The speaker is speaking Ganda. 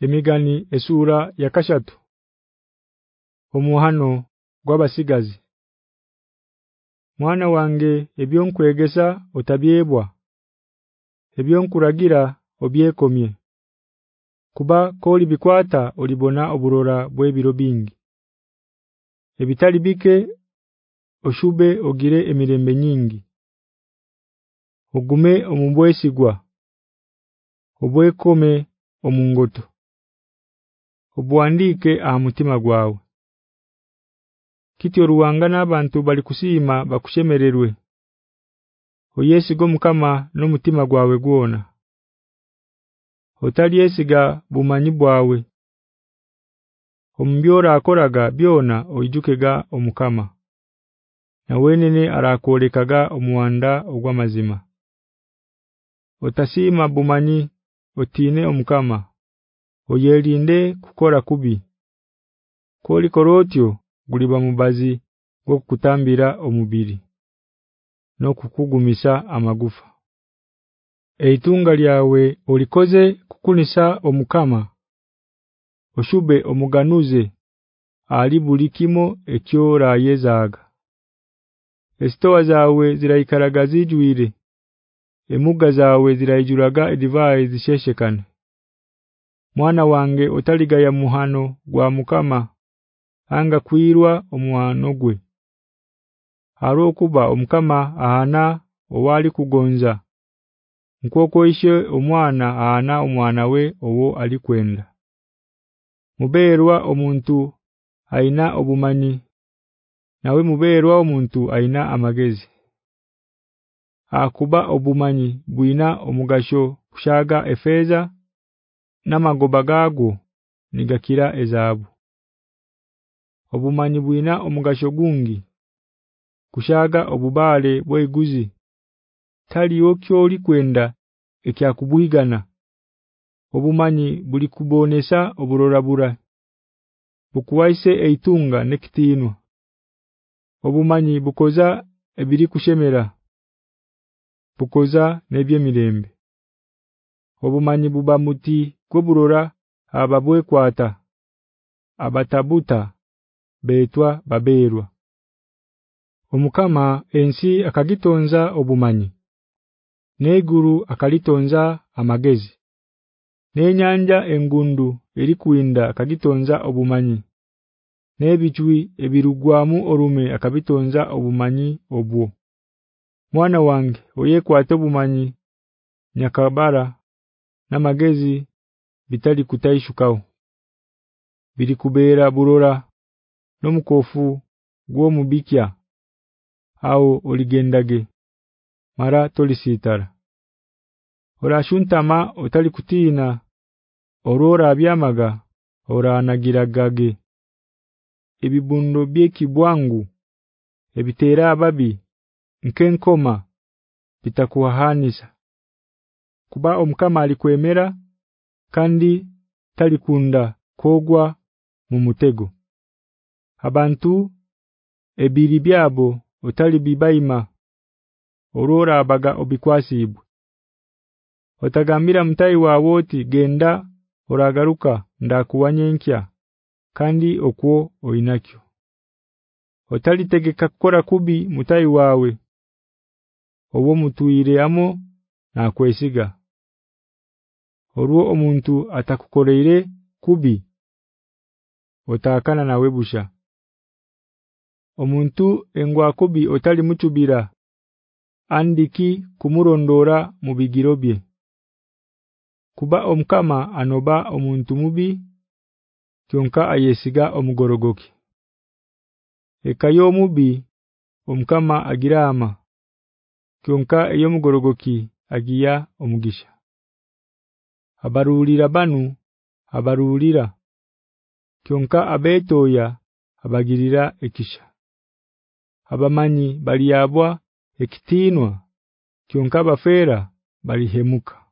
Emigani esura yakashatu Omuhano gwabasigazi. Mwana wange ebyonkwegesa otabyebwa Ebyonkuragira obyekomye. Kuba koli bikwata olibona oburora bwebiro bingi. Ebitali bike oshube ogire emirembe nyingi. Ogume omumbwesigwa Obwekome omungoto Obwandike aha mutima gwawe Kityo ruwanga nabantu bali kusima bakushemererwe Oyesiga omukama n'omutima gwawe gwona. Otali esiga bumanyi bwawe Ombyora akoraga byona oijukega omukama Na wenene arakolekaga omuwanda ogwamazima. Otasima bumanyi otine omukama Oyelinde kukora kubi. Koli korotyo guliba mubazi gokutambira omubiri no kukugumisa amagufa. Eitunga lyawe olikoze kukunisa omukama Oshube omuganuze ali bulikimo ekyora yezaga Estowa zawe ziraikaragazijwire Emuga zawe ziraijuraga edivai zisheshekane Mwana wange otaliga ya muhano gwa mukama anga kwirwa omwano gwe. Harokuba omukama ahana owali kugonza Nkoko ishe omwana ahana omwana we owo alikwenda. Muberwa omuntu aina obumanyi nawe muberwa omuntu aina amagezi. Akuba obumanyi bwina omugasho kushaga efeza namagoba gago nigakira ezabu Obumanyi buina omugasho gungi. Kushaga obubale bweguzi tali okyo oli kwenda ekyakubuigana Obumanyi buli kubonesa oburorabura Bukuwaise eitunga nekitino Obumanyi bukoza ebiri kushemera Bukoza nebye mirembe Obumanyi buba muti kuburora ababwe kwata abatabuta betwa baberwa. Omukama ensi akagitonza obumanyi Neguru akalitonza amagezi. Nenyanja engundu erikuinda akagitonza obumanyi Nebijwi ebirugwamu orume akabitonza obumanyi obwo. Mwana wange oyekwate obumanyi nyakabara namagezi bitali kutaishukao Birikubera burora nomukofu gwo mubikya. Au oligendage. Mara tolisitara. Orashuntama otali kutina orora byamaga oranagiragage. Ebibundo byekibwangu ebitera ababi nkenkoma bitakuhahanisa. Kuba omukama alikwemera kandi talikunda kogwa mu mutego. Abantu ebiri byabo otali bibaima Orora abaga obikwasibwe. Otagambira mtai wawoti genda oragaruka ndakuwanyenkya kandi okwo oinakyo. Otali tegeka kukora kubi mutai wawe Owo mutuire amo Orwo omuntu atakukoreere kubi Otakana nawe busha. Omuntu engwa kubi otali muchubira andiki kumurondora mubigirobye Kuba omkama anoba omuntu mubi kyonka ayesiga omugorogoki. Ekayo mubi omkama agirama kyonka eyo mugorogoki agiya omugisha Abarulira banu abarulira kyonka abetoya abagirira ekisha Abamanyi baliyabwa ekitinwa kyonka bafera balihemuka